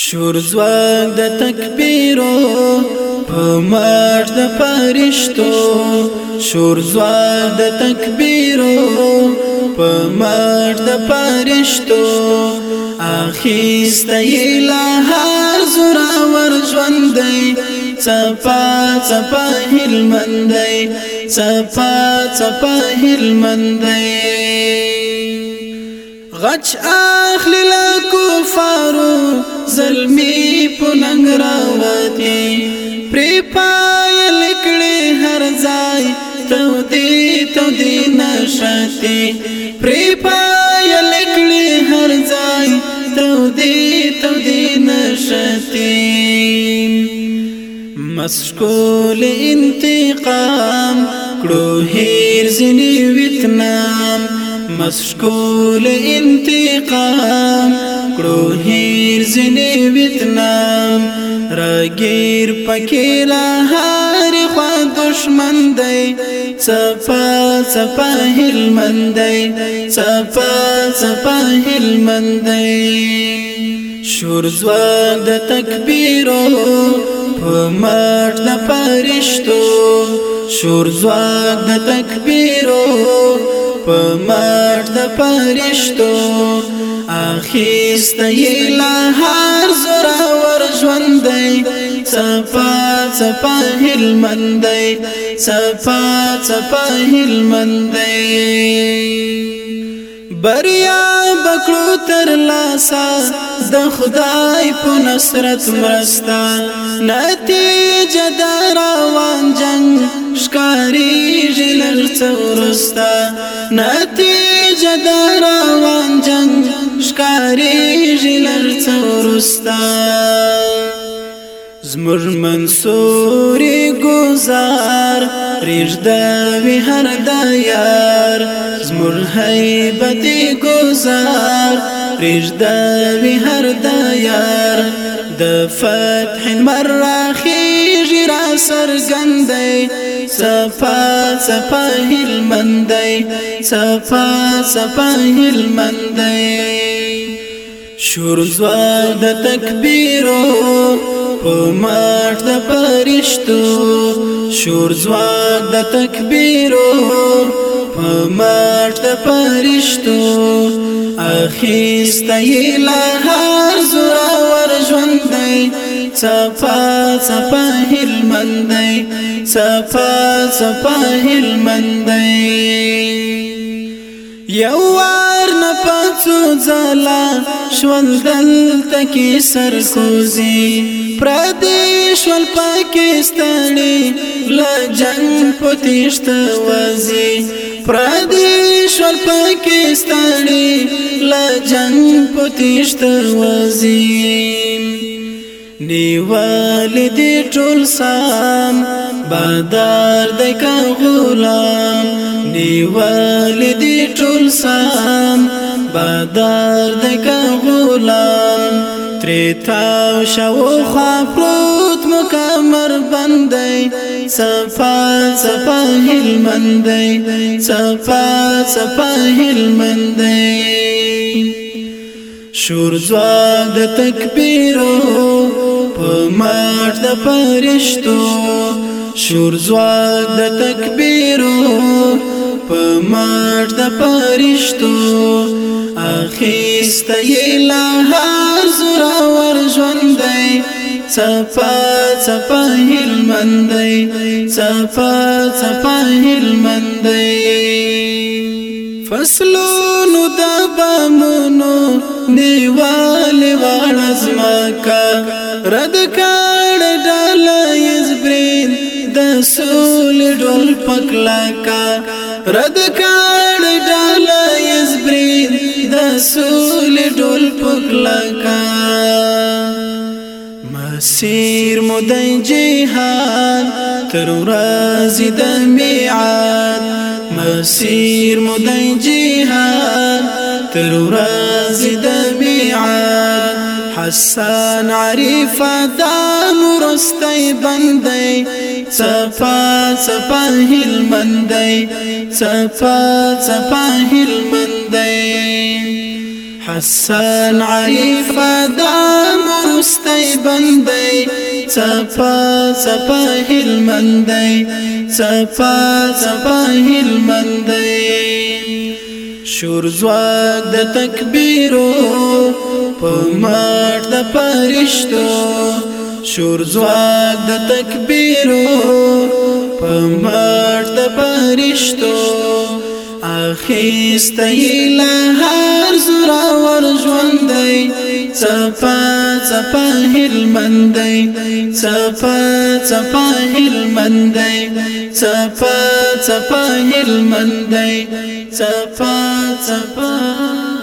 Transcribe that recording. شور زواک د تکبیرو په مارش د پرشتو شور زواک د تکبیرو په مارش د پرشتو اخیسته اله هر زورا ور ژوندۍ چپا چپا هلمندۍ چپا چپا هلمندۍ غچ اخلی لا کفارو ظلمی پلنگ راواتی پری پای لکڑی هر زائی تو دی تو دی نشتی پری پای لکڑی هر زائی تو دی تو دی نشتی مسکول انتقام کړو هیر زنی ویتنام مسکول انتقام کړو هیر زنی ویتنام راګیر پکې لا هر خوا دشمن دی صفا صفا هلمند دی صفا صفا هلمند دی شور زوان د تکبیرو په مات د پرشتو شور زوان د تکبیرو په مټ د پرشتو اخیسته له هر زړه ور ژوندې صفا صفا هلمندې صفا صفا هلمندې بریا بکړو تر لاسا د خدای په نصرت مرستا نتیجه دروان جنگ شکاری تغرستا نتیجه دار روان جنگ ښکاری جلر تغرستا زمر منصوري گزار ريج داوي هر دايار زمر حيبتي گزار ريج داوي هر دايار دفتح د جرا سرگنده صفا صفا هلمندای صفا صفا هلمندای شور زوار د تکبیرو په ماټ د پرشتو شور زوار د تکبیرو په ماټ د پرشتو اخیسته لا هر زوار ژوندای صفا صفا هلمند صفا صفا هلمند یو وار نه پاتو زلا شول دل تکي سر کوزي پردیش ول پاکستاني لا جنگ پتیشت وازي پردیش ول پاکستاني لا جنگ پتیشت وازي نیوال دی ټول سام بادار د کا غلام نیوال دی ټول سام بادار د کا غلام تر تا شو خوا پروت مکمر بندي صفا صفا هلمندي صفا صفا هلمندي شور زوا د تکبیرو په مار د فرشتو شور زواک د تکبیرو په مار د فرشتو اخیست یې لهار زورا ور ژوندۍ صفا صفا هلمندۍ صفا صفا هلمندۍ فصلونو د بامونو نیواله وړ ازمکه رد کار ډاله یزبرین د سول ډول پکلا کا رد کار ډاله یزبرین د سول ډول پکلا کا مسیر مدای جهان تر ورځې د میعاد مسیر مدای جهان تر ورځې د حسن عارف دان ورستي بندي صفا صفا هلمندي صفا صفا هلمندي حسن عارف دان ورستي بندي صفا صفا هلمندي صفا صفا هلمندي شور زواک د تکبیرو په ماټ د پرشتو شور زواک د تکبیرو په ماټ د پرشتو اخیسته له هر زورا ور ژوندۍ صفا صفا هلمندي صفا صفا هلمندي صفا صفا هلمندي صفا صفا